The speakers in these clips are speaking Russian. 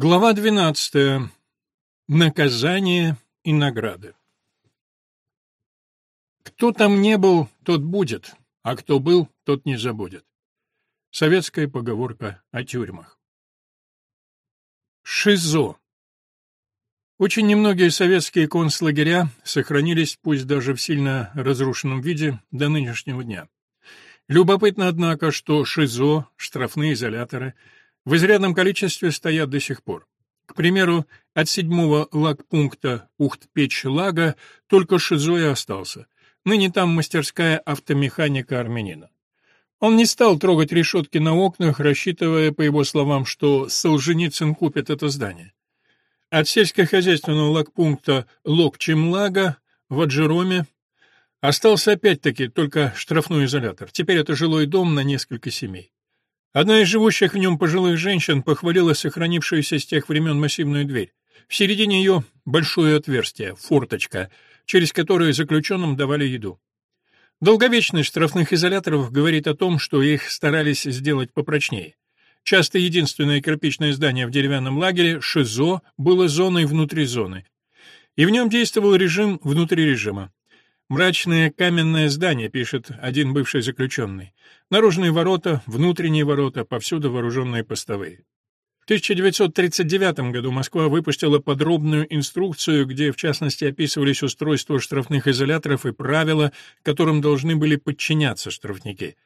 Глава 12. Наказание и награды. Кто там не был, тот будет, а кто был, тот не забудет. Советская поговорка о тюрьмах. ШИЗО. Очень немногие советские концлагеря сохранились, пусть даже в сильно разрушенном виде, до нынешнего дня. Любопытно, однако, что ШИЗО, штрафные изоляторы — в изрядном количестве стоят до сих пор. К примеру, от седьмого лагпункта Ухт-Печь-Лага только Шизо и остался. Ныне там мастерская автомеханика армянина. Он не стал трогать решетки на окнах, рассчитывая, по его словам, что Солженицын купит это здание. От сельскохозяйственного лагпункта Локчемлага в Аджероме остался опять-таки только штрафной изолятор. Теперь это жилой дом на несколько семей. Одна из живущих в нем пожилых женщин похвалила сохранившуюся с тех времен массивную дверь. В середине ее большое отверстие, форточка, через которое заключенным давали еду. Долговечность штрафных изоляторов говорит о том, что их старались сделать попрочнее. Часто единственное кирпичное здание в деревянном лагере, ШИЗО, было зоной внутри зоны, и в нем действовал режим внутри режима. Мрачное каменное здание, пишет один бывший заключенный. Наружные ворота, внутренние ворота, повсюду вооруженные постовые. В 1939 году Москва выпустила подробную инструкцию, где в частности описывались устройства штрафных изоляторов и правила, которым должны были подчиняться штрафники.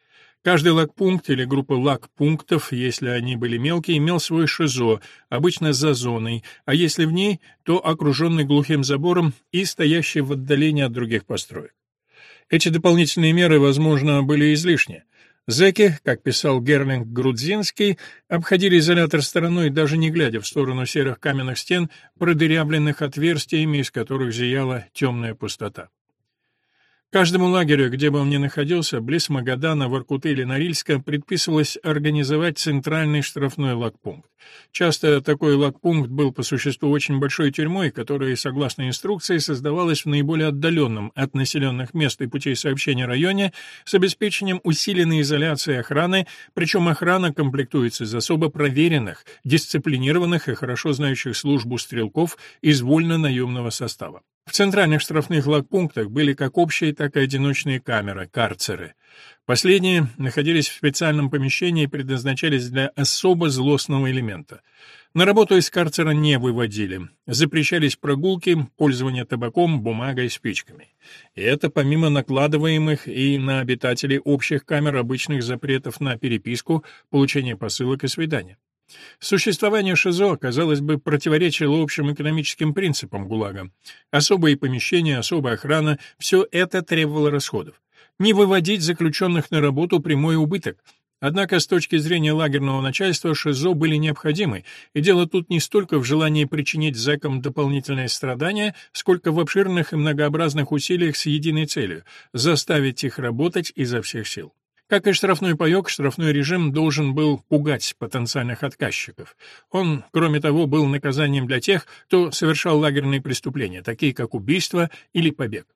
Каждый лагпункт или группа лагпунктов, если они были мелкие, имел свой ШИЗО, обычно за зоной, а если в ней, то окруженный глухим забором и стоящий в отдалении от других построек. Эти дополнительные меры, возможно, были излишни. Зеки, как писал Герлинг Грудзинский, обходили изолятор стороной, даже не глядя в сторону серых каменных стен, продырявленных отверстиями, из которых зияла темная пустота. Каждому лагерю, где бы он ни находился, близ Магадана, Воркуты или Норильска, предписывалось организовать центральный штрафной лагпункт. Часто такой лагпункт был по существу очень большой тюрьмой, которая, согласно инструкции, создавалась в наиболее отдаленном от населенных мест и путей сообщения районе с обеспечением усиленной изоляции охраны, причем охрана комплектуется из особо проверенных, дисциплинированных и хорошо знающих службу стрелков из вольно-наемного состава. В центральных штрафных лагпунктах были как общие, так и одиночные камеры, карцеры. Последние находились в специальном помещении и предназначались для особо злостного элемента. На работу из карцера не выводили. Запрещались прогулки, пользование табаком, бумагой, спичками. И это помимо накладываемых и на обитателей общих камер обычных запретов на переписку, получение посылок и свидания. Существование ШИЗО, казалось бы, противоречило общим экономическим принципам ГУЛАГа. Особые помещения, особая охрана — все это требовало расходов. Не выводить заключенных на работу — прямой убыток. Однако с точки зрения лагерного начальства ШИЗО были необходимы, и дело тут не столько в желании причинить зэкам дополнительные страдания, сколько в обширных и многообразных усилиях с единой целью — заставить их работать изо всех сил. Как и штрафной паёк, штрафной режим должен был пугать потенциальных отказчиков. Он, кроме того, был наказанием для тех, кто совершал лагерные преступления, такие как убийство или побег.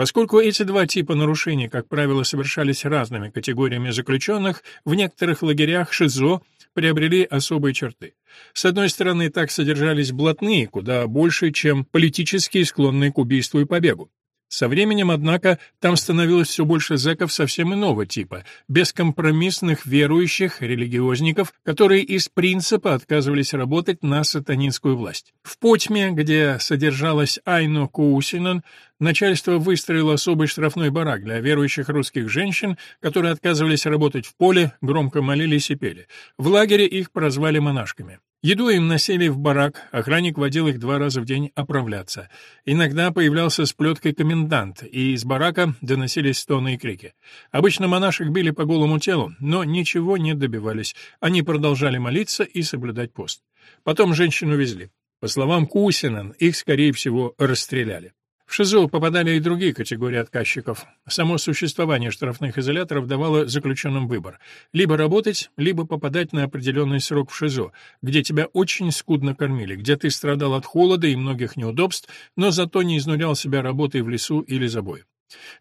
Поскольку эти два типа нарушений, как правило, совершались разными категориями заключенных, в некоторых лагерях ШИЗО приобрели особые черты. С одной стороны, так содержались блатные, куда больше, чем политически склонные к убийству и побегу. Со временем, однако, там становилось все больше зэков совсем иного типа, бескомпромиссных верующих, религиозников, которые из принципа отказывались работать на сатанинскую власть. В Потьме, где содержалась Айно Куусинен, начальство выстроило особый штрафной барак для верующих русских женщин, которые отказывались работать в поле, громко молились и пели. В лагере их прозвали монашками. Еду им носили в барак, охранник водил их два раза в день оправляться. Иногда появлялся с плеткой комендант, и из барака доносились стоны и крики. Обычно монашек били по голому телу, но ничего не добивались. Они продолжали молиться и соблюдать пост. Потом женщину везли. По словам Кусинен, их, скорее всего, расстреляли. В ШИЗО попадали и другие категории отказчиков. Само существование штрафных изоляторов давало заключенным выбор — либо работать, либо попадать на определенный срок в ШИЗО, где тебя очень скудно кормили, где ты страдал от холода и многих неудобств, но зато не изнурял себя работой в лесу или забой.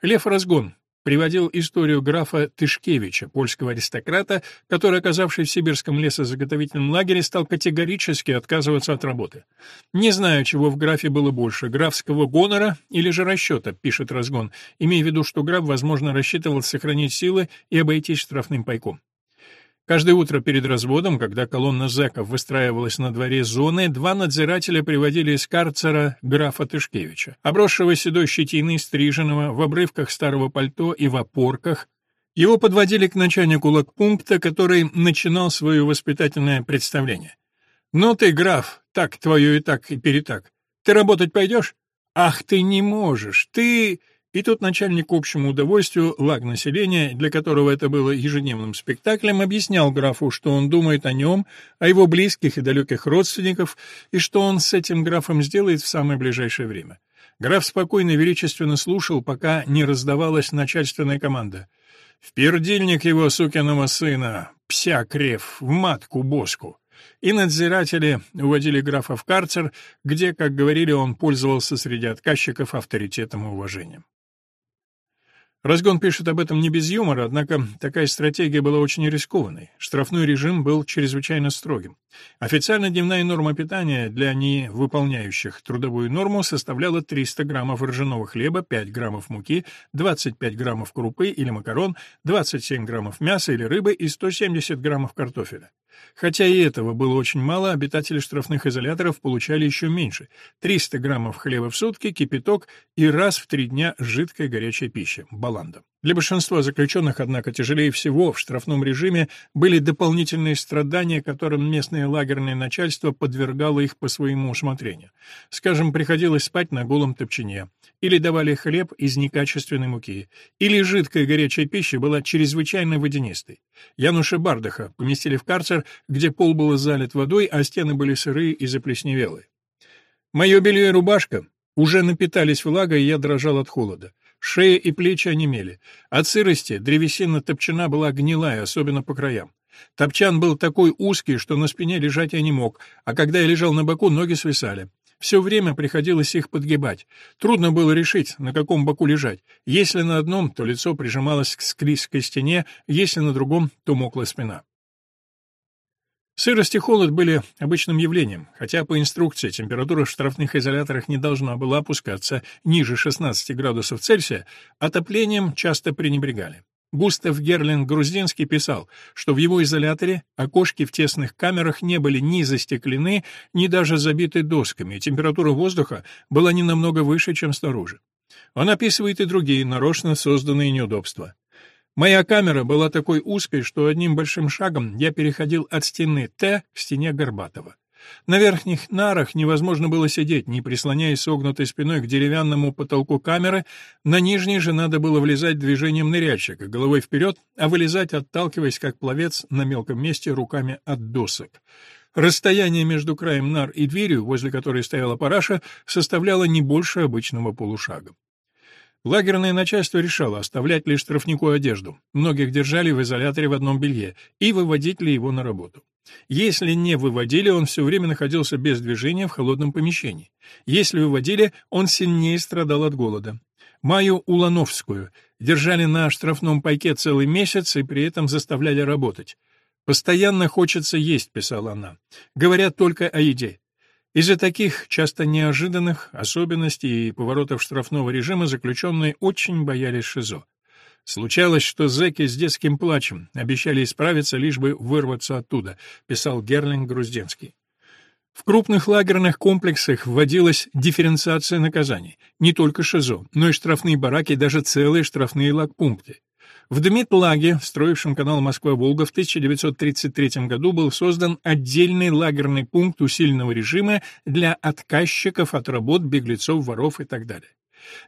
Лев Разгон, приводил историю графа Тышкевича, польского аристократа, который, оказавшись в сибирском лесозаготовительном лагере, стал категорически отказываться от работы. «Не знаю, чего в графе было больше, графского гонора или же расчета», — пишет Разгон, имея в виду, что граф, возможно, рассчитывал сохранить силы и обойтись штрафным пайком. Каждое утро перед разводом, когда колонна зэков выстраивалась на дворе зоны, два надзирателя приводили из карцера графа Тышкевича, обросшего седой щетиной, стриженного, в обрывках старого пальто и в опорках. Его подводили к начальнику лагпункта, который начинал свое воспитательное представление. «Ну ты, граф, так твое и так, и перетак. Ты работать пойдешь? Ах, ты не можешь, ты...» И тут начальник общему удовольствию лаг населения, для которого это было ежедневным спектаклем, объяснял графу, что он думает о нем, о его близких и далеких родственников, и что он с этим графом сделает в самое ближайшее время. Граф спокойно и величественно слушал, пока не раздавалась начальственная команда. «В пердильник его, сукиного сына, пся крев, в матку боску!» И надзиратели уводили графа в карцер, где, как говорили, он пользовался среди отказчиков авторитетом и уважением. Разгон пишет об этом не без юмора, однако такая стратегия была очень рискованной. Штрафной режим был чрезвычайно строгим. Официально дневная норма питания для невыполняющих трудовую норму составляла 300 граммов ржаного хлеба, 5 граммов муки, 25 граммов крупы или макарон, 27 граммов мяса или рыбы и 170 граммов картофеля. Хотя и этого было очень мало, обитатели штрафных изоляторов получали еще меньше — 300 граммов хлеба в сутки, кипяток и раз в три дня жидкая горячая пища — баланда. Для большинства заключенных, однако, тяжелее всего в штрафном режиме были дополнительные страдания, которым местное лагерное начальство подвергало их по своему усмотрению. Скажем, приходилось спать на голом топчине, или давали хлеб из некачественной муки, или жидкая горячая пища была чрезвычайно водянистой. Януша Бардаха поместили в карцер, где пол был залит водой, а стены были сырые и заплесневелые. Мое белье и рубашка уже напитались влагой, и я дрожал от холода. Шея и плечи онемели. От сырости древесина топчана была гнилая, особенно по краям. Топчан был такой узкий, что на спине лежать я не мог, а когда я лежал на боку, ноги свисали. Все время приходилось их подгибать. Трудно было решить, на каком боку лежать. Если на одном, то лицо прижималось к склизкой стене, если на другом, то мокла спина. Сырость и холод были обычным явлением, хотя по инструкции температура в штрафных изоляторах не должна была опускаться ниже 16 градусов Цельсия, отоплением часто пренебрегали. Густав Герлинг Груздинский писал, что в его изоляторе окошки в тесных камерах не были ни застеклены, ни даже забиты досками, и температура воздуха была не намного выше, чем снаружи. Он описывает и другие нарочно созданные неудобства. Моя камера была такой узкой, что одним большим шагом я переходил от стены Т к стене Горбатова. На верхних нарах невозможно было сидеть, не прислоняясь согнутой спиной к деревянному потолку камеры, на нижней же надо было влезать движением ныряльщика, головой вперед, а вылезать, отталкиваясь, как пловец, на мелком месте руками от досок. Расстояние между краем нар и дверью, возле которой стояла параша, составляло не больше обычного полушага. Лагерное начальство решало, оставлять ли штрафнику одежду, многих держали в изоляторе в одном белье, и выводить ли его на работу. Если не выводили, он все время находился без движения в холодном помещении. Если выводили, он сильнее страдал от голода. Маю Улановскую держали на штрафном пайке целый месяц и при этом заставляли работать. «Постоянно хочется есть», — писала она. «Говорят только о еде. Из-за таких, часто неожиданных, особенностей и поворотов штрафного режима заключенные очень боялись ШИЗО. Случалось, что зэки с детским плачем обещали исправиться, лишь бы вырваться оттуда, писал Герлинг Грузденский. В крупных лагерных комплексах вводилась дифференциация наказаний, не только ШИЗО, но и штрафные бараки, даже целые штрафные лагпункты. В Дмитлаге, строившем канал Москва-Волга, в 1933 году был создан отдельный лагерный пункт усиленного режима для отказчиков от работ, беглецов, воров и так далее.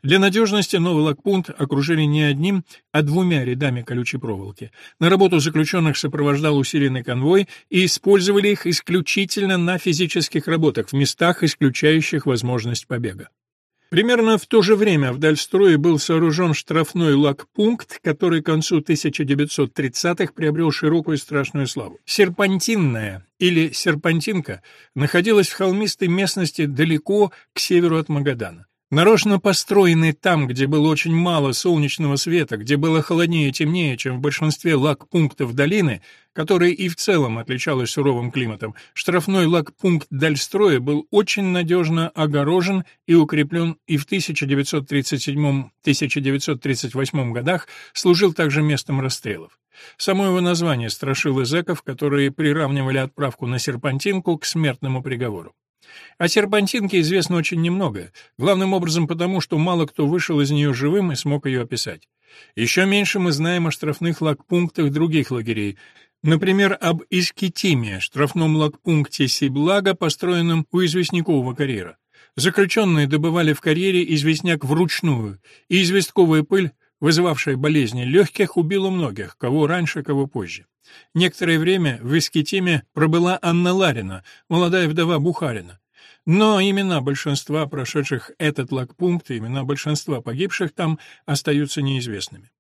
Для надежности новый лагпункт окружили не одним, а двумя рядами колючей проволоки. На работу заключенных сопровождал усиленный конвой и использовали их исключительно на физических работах в местах, исключающих возможность побега. Примерно в то же время в Дальстрое был сооружен штрафной лагпункт, который к концу 1930-х приобрел широкую и страшную славу. Серпантинная или Серпантинка находилась в холмистой местности далеко к северу от Магадана. Нарочно построенный там, где было очень мало солнечного света, где было холоднее и темнее, чем в большинстве лагпунктов долины, которая и в целом отличалась суровым климатом, штрафной лагпункт Дальстроя был очень надежно огорожен и укреплен и в 1937-1938 годах служил также местом расстрелов. Само его название страшило зэков, которые приравнивали отправку на серпантинку к смертному приговору. О серпантинке известно очень немного, главным образом потому, что мало кто вышел из нее живым и смог ее описать. Еще меньше мы знаем о штрафных лагпунктах других лагерей, например, об Искитиме, штрафном лагпункте Сиблага, построенном у известнякового карьера. Заключенные добывали в карьере известняк вручную, и известковая пыль, вызывавшая болезни легких, убила многих, кого раньше, кого позже. Некоторое время в Искитиме пробыла Анна Ларина, молодая вдова Бухарина. Но имена большинства прошедших этот лагпункт и имена большинства погибших там остаются неизвестными.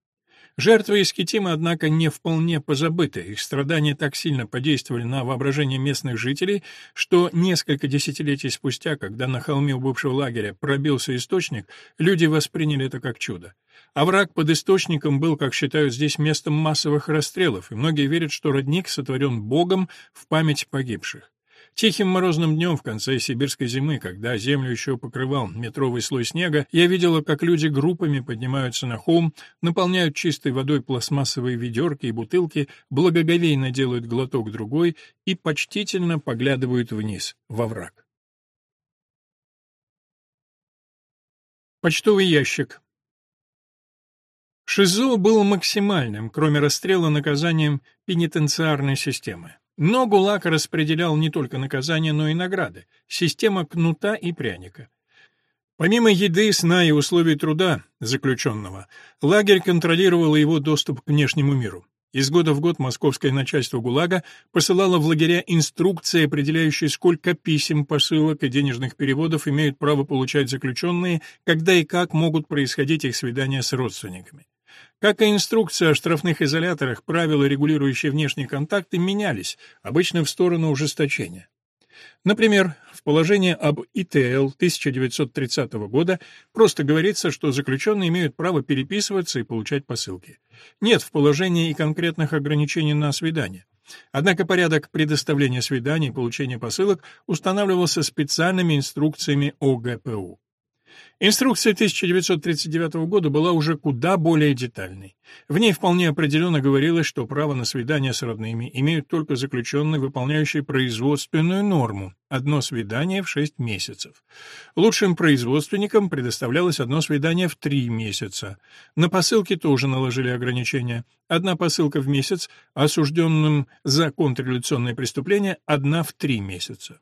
Жертвы Искитима, однако, не вполне позабыты. Их страдания так сильно подействовали на воображение местных жителей, что несколько десятилетий спустя, когда на холме у бывшего лагеря пробился источник, люди восприняли это как чудо. А враг под источником был, как считают здесь, местом массовых расстрелов, и многие верят, что родник сотворен Богом в память погибших. Тихим морозным днем в конце сибирской зимы, когда землю еще покрывал метровый слой снега, я видела, как люди группами поднимаются на холм, наполняют чистой водой пластмассовые ведерки и бутылки, благоговейно делают глоток другой и почтительно поглядывают вниз, во враг. Почтовый ящик. ШИЗО был максимальным, кроме расстрела, наказанием пенитенциарной системы. Но ГУЛАГ распределял не только наказания, но и награды. Система кнута и пряника. Помимо еды, сна и условий труда заключенного, лагерь контролировал его доступ к внешнему миру. Из года в год московское начальство ГУЛАГа посылало в лагеря инструкции, определяющие, сколько писем, посылок и денежных переводов имеют право получать заключенные, когда и как могут происходить их свидания с родственниками. Как и инструкция о штрафных изоляторах, правила, регулирующие внешние контакты, менялись, обычно в сторону ужесточения. Например, в положении об ИТЛ 1930 года просто говорится, что заключенные имеют право переписываться и получать посылки. Нет в положении и конкретных ограничений на свидания. Однако порядок предоставления свиданий и получения посылок устанавливался специальными инструкциями ОГПУ. Инструкция 1939 года была уже куда более детальной. В ней вполне определенно говорилось, что право на свидание с родными имеют только заключенные, выполняющие производственную норму – одно свидание в шесть месяцев. Лучшим производственникам предоставлялось одно свидание в три месяца. На посылки тоже наложили ограничения. Одна посылка в месяц, осужденным за контрреволюционные преступления – одна в три месяца.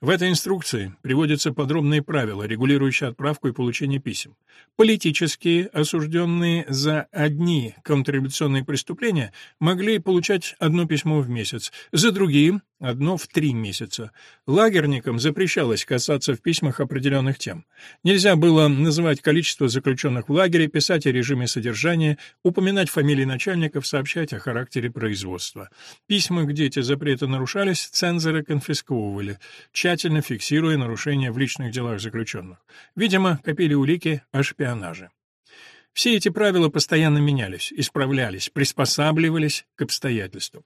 В этой инструкции приводятся подробные правила, регулирующие отправку и получение писем. Политические, осужденные за одни контрреволюционные преступления, могли получать одно письмо в месяц, за другие — одно в три месяца. Лагерникам запрещалось касаться в письмах определенных тем. Нельзя было называть количество заключенных в лагере, писать о режиме содержания, упоминать фамилии начальников, сообщать о характере производства. Письма, где эти запреты нарушались, цензоры конфисковывали — тщательно фиксируя нарушения в личных делах заключенных. Видимо, копили улики о шпионаже. Все эти правила постоянно менялись, исправлялись, приспосабливались к обстоятельствам.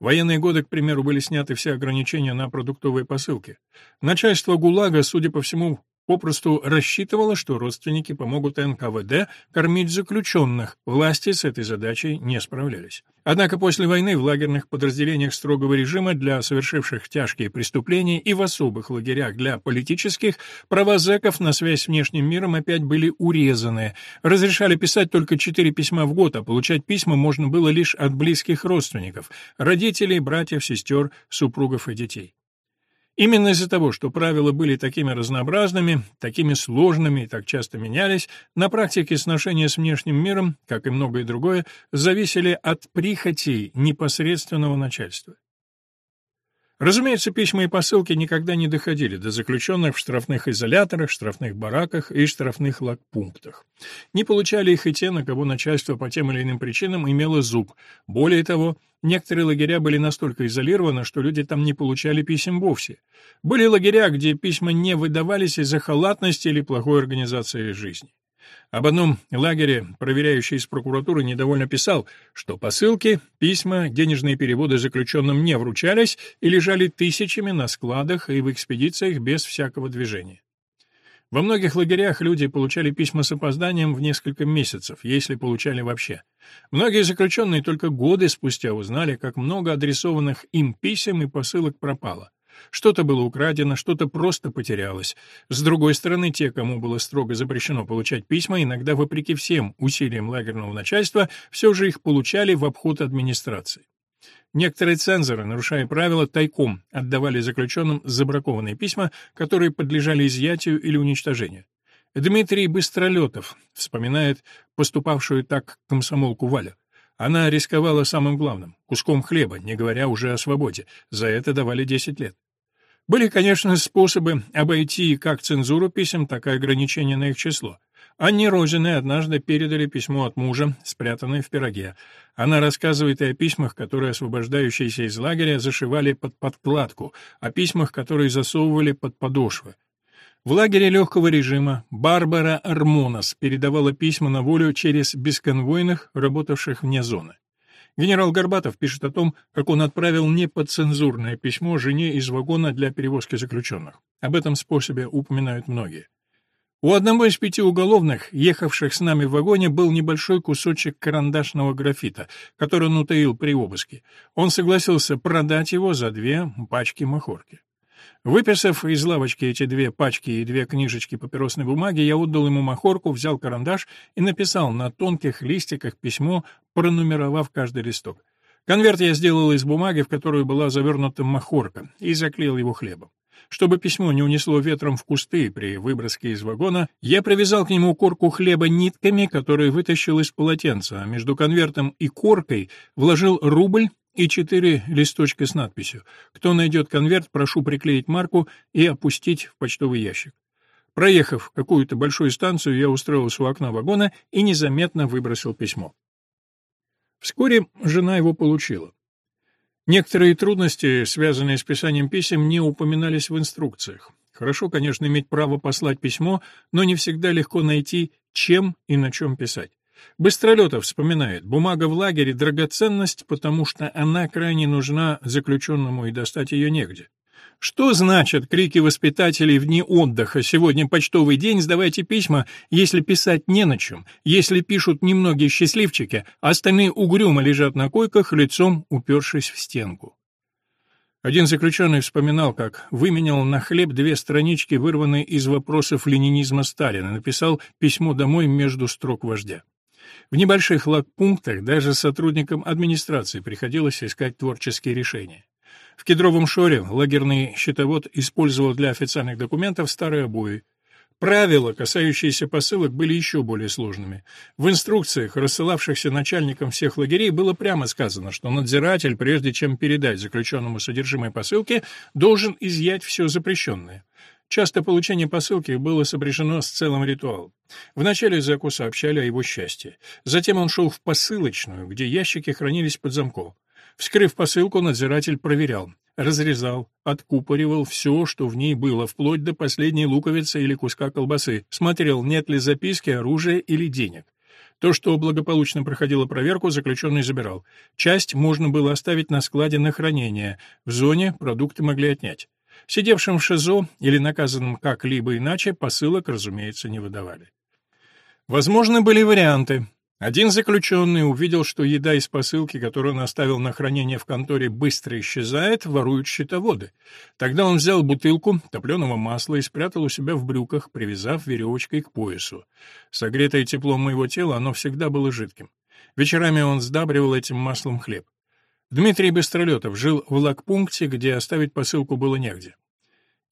В военные годы, к примеру, были сняты все ограничения на продуктовые посылки. Начальство ГУЛАГа, судя по всему, попросту рассчитывала, что родственники помогут НКВД кормить заключенных. Власти с этой задачей не справлялись. Однако после войны в лагерных подразделениях строгого режима для совершивших тяжкие преступления и в особых лагерях для политических права зэков на связь с внешним миром опять были урезаны. Разрешали писать только четыре письма в год, а получать письма можно было лишь от близких родственников, родителей, братьев, сестер, супругов и детей. Именно из-за того, что правила были такими разнообразными, такими сложными и так часто менялись, на практике сношения с внешним миром, как и многое другое, зависели от прихотей непосредственного начальства. Разумеется, письма и посылки никогда не доходили до заключенных в штрафных изоляторах, штрафных бараках и штрафных лагпунктах. Не получали их и те, на кого начальство по тем или иным причинам имело зуб. Более того, некоторые лагеря были настолько изолированы, что люди там не получали писем вовсе. Были лагеря, где письма не выдавались из-за халатности или плохой организации жизни. Об одном лагере проверяющий из прокуратуры недовольно писал, что посылки, письма, денежные переводы заключенным не вручались и лежали тысячами на складах и в экспедициях без всякого движения. Во многих лагерях люди получали письма с опозданием в несколько месяцев, если получали вообще. Многие заключенные только годы спустя узнали, как много адресованных им писем и посылок пропало. Что-то было украдено, что-то просто потерялось. С другой стороны, те, кому было строго запрещено получать письма, иногда, вопреки всем усилиям лагерного начальства, все же их получали в обход администрации. Некоторые цензоры, нарушая правила, тайком отдавали заключенным забракованные письма, которые подлежали изъятию или уничтожению. Дмитрий Быстролетов вспоминает поступавшую так комсомолку Валю. Она рисковала самым главным — куском хлеба, не говоря уже о свободе. За это давали 10 лет. Были, конечно, способы обойти как цензуру писем, так и ограничения на их число. Анне Розиной однажды передали письмо от мужа, спрятанное в пироге. Она рассказывает и о письмах, которые освобождающиеся из лагеря зашивали под подкладку, о письмах, которые засовывали под подошвы. В лагере легкого режима Барбара Армонас передавала письма на волю через бесконвойных, работавших вне зоны. Генерал Горбатов пишет о том, как он отправил неподцензурное письмо жене из вагона для перевозки заключенных. Об этом способе упоминают многие. У одного из пяти уголовных, ехавших с нами в вагоне, был небольшой кусочек карандашного графита, который он утаил при обыске. Он согласился продать его за две пачки махорки. Выписав из лавочки эти две пачки и две книжечки папиросной бумаги, я отдал ему махорку, взял карандаш и написал на тонких листиках письмо, пронумеровав каждый листок. Конверт я сделал из бумаги, в которую была завернута махорка, и заклеил его хлебом. Чтобы письмо не унесло ветром в кусты при выброске из вагона, я привязал к нему корку хлеба нитками, которые вытащил из полотенца, а между конвертом и коркой вложил рубль и четыре листочка с надписью «Кто найдет конверт, прошу приклеить марку и опустить в почтовый ящик». Проехав какую-то большую станцию, я устроился у окна вагона и незаметно выбросил письмо. Вскоре жена его получила. Некоторые трудности, связанные с писанием писем, не упоминались в инструкциях. Хорошо, конечно, иметь право послать письмо, но не всегда легко найти, чем и на чем писать. Быстролетов вспоминает, бумага в лагере — драгоценность, потому что она крайне нужна заключенному и достать ее негде. Что значат крики воспитателей в дни отдыха «Сегодня почтовый день, сдавайте письма», если писать не на чем, если пишут немногие счастливчики, а остальные угрюмо лежат на койках, лицом упершись в стенку? Один заключенный вспоминал, как выменял на хлеб две странички, вырванные из вопросов ленинизма Сталина, написал письмо домой между строк вождя. В небольших лагпунктах даже сотрудникам администрации приходилось искать творческие решения. В Кедровом Шоре лагерный счетовод использовал для официальных документов старые обои. Правила, касающиеся посылок, были еще более сложными. В инструкциях, рассылавшихся начальникам всех лагерей, было прямо сказано, что надзиратель, прежде чем передать заключенному содержимое посылки, должен изъять все запрещенное. Часто получение посылки было сопряжено с целым ритуалом. Вначале Зеку сообщали о его счастье. Затем он шел в посылочную, где ящики хранились под замком. Вскрыв посылку, надзиратель проверял, разрезал, откупоривал все, что в ней было, вплоть до последней луковицы или куска колбасы, смотрел, нет ли записки, оружия или денег. То, что благополучно проходило проверку, заключенный забирал. Часть можно было оставить на складе на хранение, в зоне продукты могли отнять. Сидевшим в ШИЗО или наказанным как-либо иначе посылок, разумеется, не выдавали. Возможны были варианты. Один заключенный увидел, что еда из посылки, которую он оставил на хранение в конторе, быстро исчезает, воруют счетоводы. Тогда он взял бутылку топленого масла и спрятал у себя в брюках, привязав веревочкой к поясу. Согретое теплом моего тела, оно всегда было жидким. Вечерами он сдабривал этим маслом хлеб. Дмитрий Быстролетов жил в лагпункте, где оставить посылку было негде.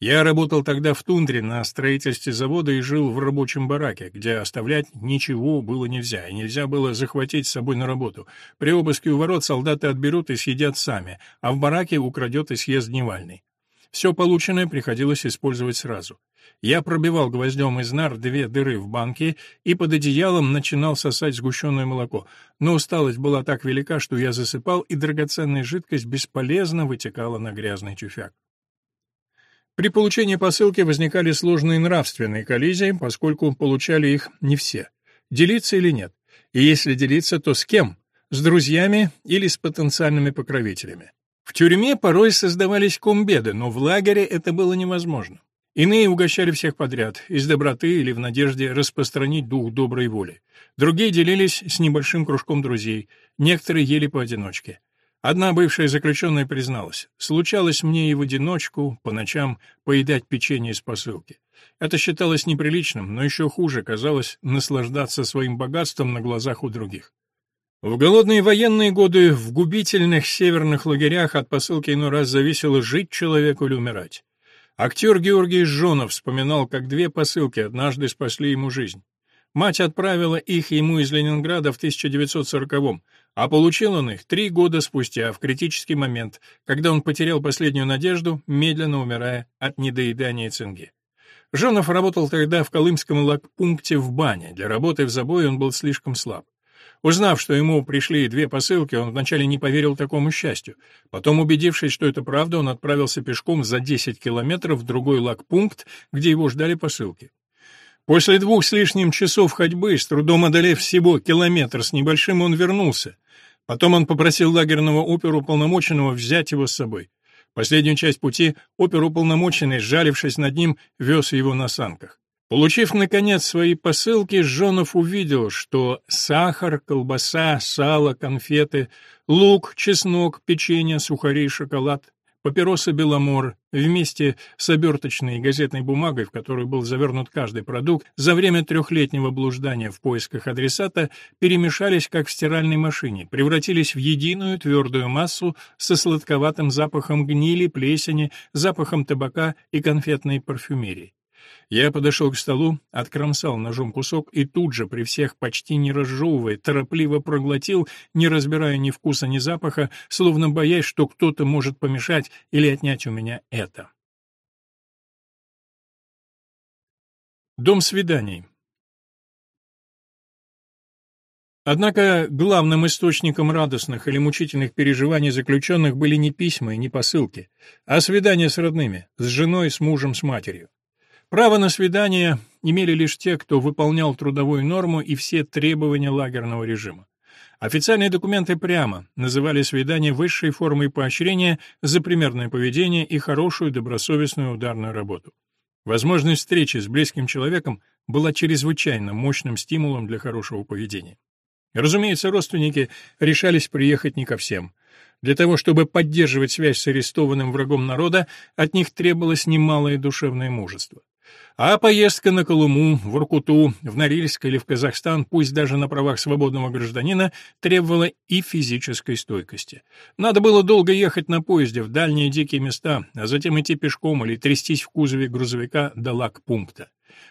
Я работал тогда в тундре на строительстве завода и жил в рабочем бараке, где оставлять ничего было нельзя, и нельзя было захватить с собой на работу. При обыске у ворот солдаты отберут и съедят сами, а в бараке украдет и съест дневальный. Все полученное приходилось использовать сразу. Я пробивал гвоздем из нар две дыры в банке и под одеялом начинал сосать сгущенное молоко, но усталость была так велика, что я засыпал, и драгоценная жидкость бесполезно вытекала на грязный тюфяк. При получении посылки возникали сложные нравственные коллизии, поскольку получали их не все. Делиться или нет? И если делиться, то с кем? С друзьями или с потенциальными покровителями? В тюрьме порой создавались комбеды, но в лагере это было невозможно. Иные угощали всех подряд, из доброты или в надежде распространить дух доброй воли. Другие делились с небольшим кружком друзей, некоторые ели поодиночке. Одна бывшая заключенная призналась, случалось мне и в одиночку по ночам поедать печенье из посылки. Это считалось неприличным, но еще хуже казалось наслаждаться своим богатством на глазах у других. В голодные военные годы в губительных северных лагерях от посылки иной раз зависело жить человеку или умирать. Актер Георгий Жонов вспоминал, как две посылки однажды спасли ему жизнь. Мать отправила их ему из Ленинграда в 1940-м, а получил он их три года спустя, в критический момент, когда он потерял последнюю надежду, медленно умирая от недоедания цинги. Жонов работал тогда в Колымском лагпункте в бане. Для работы в забое он был слишком слаб. Узнав, что ему пришли две посылки, он вначале не поверил такому счастью. Потом, убедившись, что это правда, он отправился пешком за 10 километров в другой лагпункт, где его ждали посылки. После двух с лишним часов ходьбы, с трудом одолев всего километр с небольшим, он вернулся. Потом он попросил лагерного оперуполномоченного взять его с собой. Последнюю часть пути оперуполномоченный, сжалившись над ним, вез его на санках. Получив, наконец, свои посылки, Жонов увидел, что сахар, колбаса, сало, конфеты, лук, чеснок, печенье, сухари, шоколад Папиросы «Беломор» вместе с оберточной газетной бумагой, в которую был завернут каждый продукт, за время трехлетнего блуждания в поисках адресата перемешались как в стиральной машине, превратились в единую твердую массу со сладковатым запахом гнили, плесени, запахом табака и конфетной парфюмерии. Я подошел к столу, откромсал ножом кусок и тут же, при всех почти не разжевывая, торопливо проглотил, не разбирая ни вкуса, ни запаха, словно боясь, что кто-то может помешать или отнять у меня это. Дом свиданий Однако главным источником радостных или мучительных переживаний заключенных были не письма и не посылки, а свидания с родными, с женой, с мужем, с матерью. Право на свидание имели лишь те, кто выполнял трудовую норму и все требования лагерного режима. Официальные документы прямо называли свидание высшей формой поощрения за примерное поведение и хорошую добросовестную ударную работу. Возможность встречи с близким человеком была чрезвычайно мощным стимулом для хорошего поведения. Разумеется, родственники решались приехать не ко всем. Для того, чтобы поддерживать связь с арестованным врагом народа, от них требовалось немалое душевное мужество. А поездка на Колыму, в Иркуту, в Норильск или в Казахстан, пусть даже на правах свободного гражданина, требовала и физической стойкости. Надо было долго ехать на поезде в дальние дикие места, а затем идти пешком или трястись в кузове грузовика до лагпункта.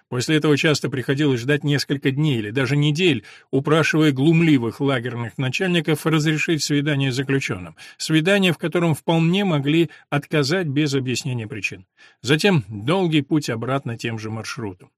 После этого часто приходилось ждать несколько дней или даже недель, упрашивая глумливых лагерных начальников разрешить свидание заключенным, свидание, в котором вполне могли отказать без объяснения причин. Затем долгий путь обратно тем же маршрутом.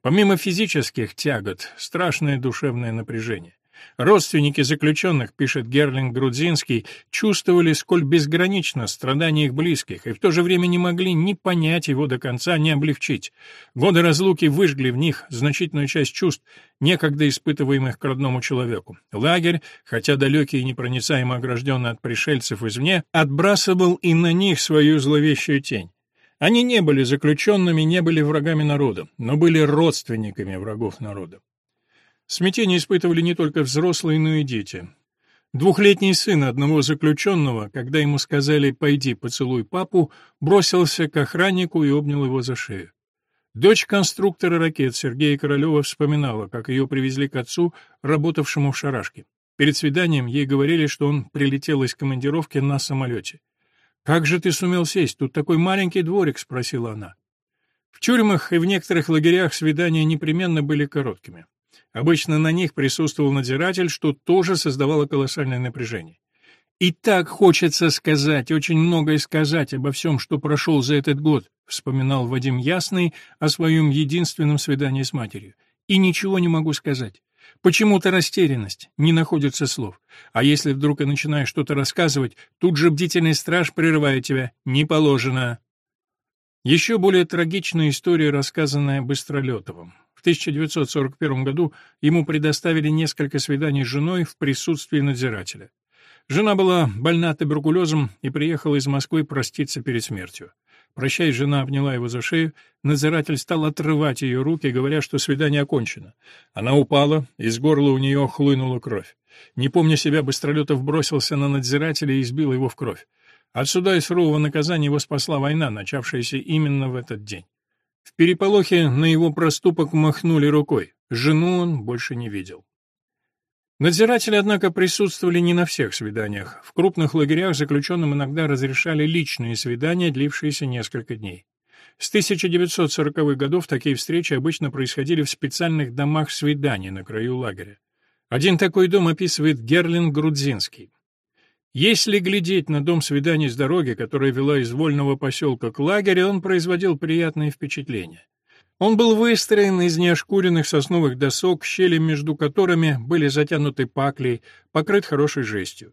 Помимо физических тягот, страшное душевное напряжение. Родственники заключенных, пишет Герлинг Грудзинский, чувствовали, сколь безгранично страдания их близких, и в то же время не могли ни понять его до конца, ни облегчить. Годы разлуки выжгли в них значительную часть чувств, некогда испытываемых к родному человеку. Лагерь, хотя далекий и непроницаемо огражденный от пришельцев извне, отбрасывал и на них свою зловещую тень. Они не были заключенными, не были врагами народа, но были родственниками врагов народа. Смятение испытывали не только взрослые, но и дети. Двухлетний сын одного заключенного, когда ему сказали «пойди поцелуй папу», бросился к охраннику и обнял его за шею. Дочь конструктора ракет Сергея Королева вспоминала, как ее привезли к отцу, работавшему в шарашке. Перед свиданием ей говорили, что он прилетел из командировки на самолете. «Как же ты сумел сесть? Тут такой маленький дворик», — спросила она. В тюрьмах и в некоторых лагерях свидания непременно были короткими. Обычно на них присутствовал надзиратель, что тоже создавало колоссальное напряжение. «И так хочется сказать, очень многое сказать обо всем, что прошел за этот год», вспоминал Вадим Ясный о своем единственном свидании с матерью. «И ничего не могу сказать. Почему-то растерянность, не находится слов. А если вдруг и начинаешь что-то рассказывать, тут же бдительный страж прерывает тебя. Не положено». Еще более трагичная история, рассказанная Быстролетовым. В 1941 году ему предоставили несколько свиданий с женой в присутствии надзирателя. Жена была больна туберкулезом и приехала из Москвы проститься перед смертью. Прощаясь, жена обняла его за шею, надзиратель стал отрывать ее руки, говоря, что свидание окончено. Она упала, из горла у нее хлынула кровь. Не помня себя, Быстролетов бросился на надзирателя и избил его в кровь. От суда и сурового наказания его спасла война, начавшаяся именно в этот день. В переполохе на его проступок махнули рукой. Жену он больше не видел. Надзиратели, однако, присутствовали не на всех свиданиях. В крупных лагерях заключенным иногда разрешали личные свидания, длившиеся несколько дней. С 1940-х годов такие встречи обычно происходили в специальных домах свиданий на краю лагеря. Один такой дом описывает Герлин Грудзинский. Если глядеть на дом свиданий с дороги, которая вела из вольного поселка к лагерю, он производил приятное впечатление. Он был выстроен из неошкуренных сосновых досок, щели между которыми были затянуты паклей, покрыт хорошей жестью.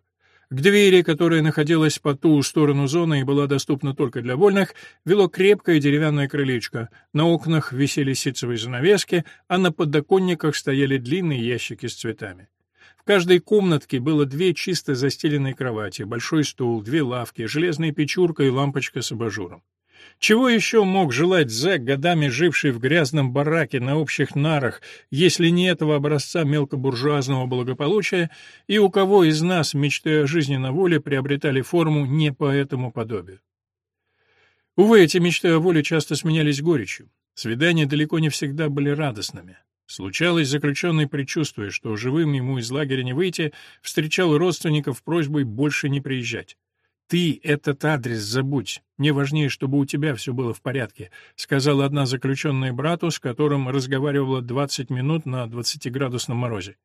К двери, которая находилась по ту сторону зоны и была доступна только для вольных, вело крепкое деревянное крылечко. На окнах висели ситцевые занавески, а на подоконниках стояли длинные ящики с цветами. Каждой комнатке было две чисто застеленные кровати, большой стул, две лавки, железная печурка и лампочка с абажуром. Чего еще мог желать зэк, годами живший в грязном бараке на общих нарах, если не этого образца мелкобуржуазного благополучия, и у кого из нас мечты о жизни на воле приобретали форму не по этому подобию? Увы, эти мечты о воле часто сменялись горечью. Свидания далеко не всегда были радостными. Случалось, заключенный, предчувствуя, что живым ему из лагеря не выйти, встречал родственников просьбой больше не приезжать. «Ты этот адрес забудь. Мне важнее, чтобы у тебя все было в порядке», — сказала одна заключенная брату, с которым разговаривала 20 минут на 20-градусном морозе.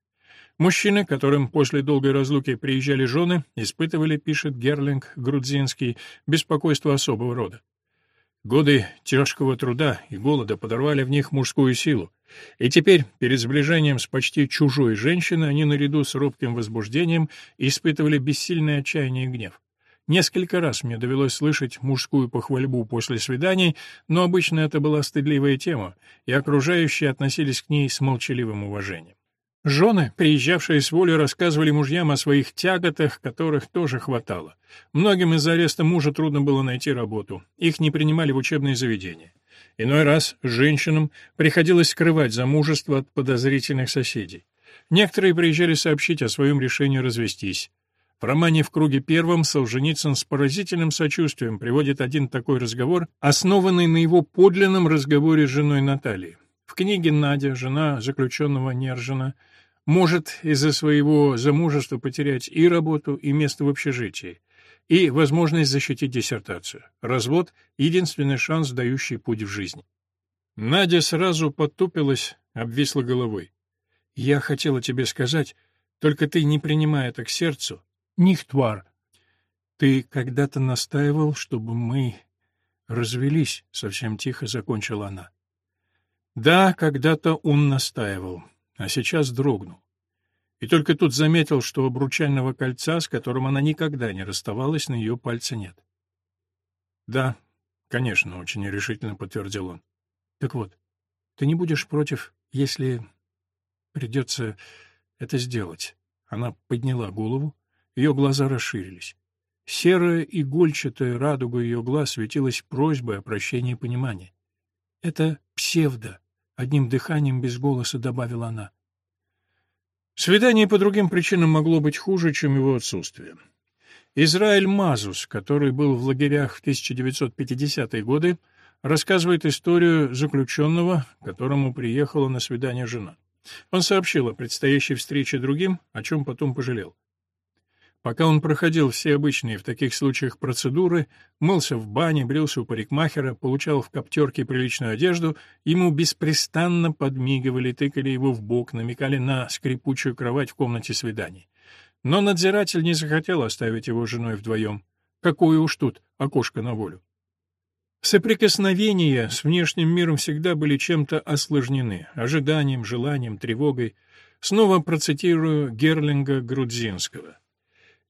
Мужчины, которым после долгой разлуки приезжали жены, испытывали, пишет Герлинг Грудзинский, беспокойство особого рода. Годы тяжкого труда и голода подорвали в них мужскую силу. И теперь, перед сближением с почти чужой женщиной, они наряду с робким возбуждением испытывали бессильное отчаяние и гнев. Несколько раз мне довелось слышать мужскую похвальбу после свиданий, но обычно это была стыдливая тема, и окружающие относились к ней с молчаливым уважением. Жены, приезжавшие с воли, рассказывали мужьям о своих тяготах, которых тоже хватало. Многим из-за ареста мужа трудно было найти работу, их не принимали в учебные заведения. Иной раз женщинам приходилось скрывать замужество от подозрительных соседей. Некоторые приезжали сообщить о своем решении развестись. В романе «В круге первом» Солженицын с поразительным сочувствием приводит один такой разговор, основанный на его подлинном разговоре с женой Натальей. В книге Надя, жена заключенного Нержина, может из-за своего замужества потерять и работу, и место в общежитии, и возможность защитить диссертацию. Развод — единственный шанс, дающий путь в жизнь. Надя сразу потупилась, обвисла головой. «Я хотела тебе сказать, только ты не принимай это к сердцу, Нихтвар. Ты когда-то настаивал, чтобы мы развелись, совсем тихо закончила она. Да, когда-то он настаивал, а сейчас дрогнул. И только тут заметил, что обручального кольца, с которым она никогда не расставалась, на ее пальце нет. Да, конечно, очень решительно подтвердил он. Так вот, ты не будешь против, если придется это сделать. Она подняла голову, ее глаза расширились. Серая игольчатая радуга ее глаз светилась просьбой о прощении и понимании. «Это псевдо», — одним дыханием без голоса добавила она. Свидание по другим причинам могло быть хуже, чем его отсутствие. Израиль Мазус, который был в лагерях в 1950-е годы, рассказывает историю заключенного, которому приехала на свидание жена. Он сообщил о предстоящей встрече другим, о чем потом пожалел. Пока он проходил все обычные в таких случаях процедуры, мылся в бане, брился у парикмахера, получал в коптерке приличную одежду, ему беспрестанно подмигивали, тыкали его в бок, намекали на скрипучую кровать в комнате свиданий. Но надзиратель не захотел оставить его женой вдвоем. Какое уж тут окошко на волю. Соприкосновения с внешним миром всегда были чем-то осложнены — ожиданием, желанием, тревогой. Снова процитирую Герлинга Грудзинского.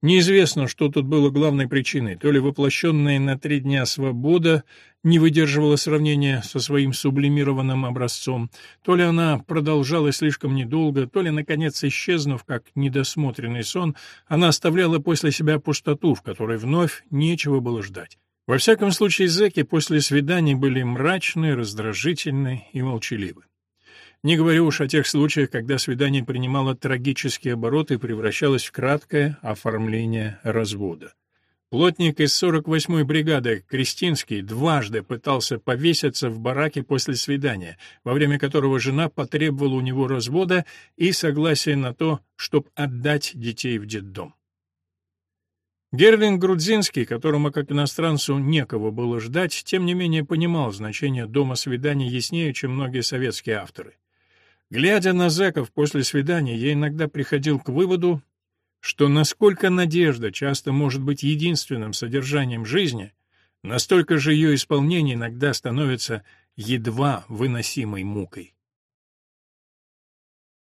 Неизвестно, что тут было главной причиной, то ли воплощенная на три дня свобода не выдерживала сравнения со своим сублимированным образцом, то ли она продолжалась слишком недолго, то ли, наконец, исчезнув, как недосмотренный сон, она оставляла после себя пустоту, в которой вновь нечего было ждать. Во всяком случае, зэки после свиданий были мрачны, раздражительны и молчаливы. Не говорю уж о тех случаях, когда свидание принимало трагические обороты и превращалось в краткое оформление развода. Плотник из 48-й бригады Кристинский дважды пытался повеситься в бараке после свидания, во время которого жена потребовала у него развода и согласия на то, чтобы отдать детей в детдом. Герлинг Грудзинский, которому как иностранцу некого было ждать, тем не менее понимал значение дома свиданий яснее, чем многие советские авторы. Глядя на зэков после свидания, я иногда приходил к выводу, что насколько надежда часто может быть единственным содержанием жизни, настолько же ее исполнение иногда становится едва выносимой мукой.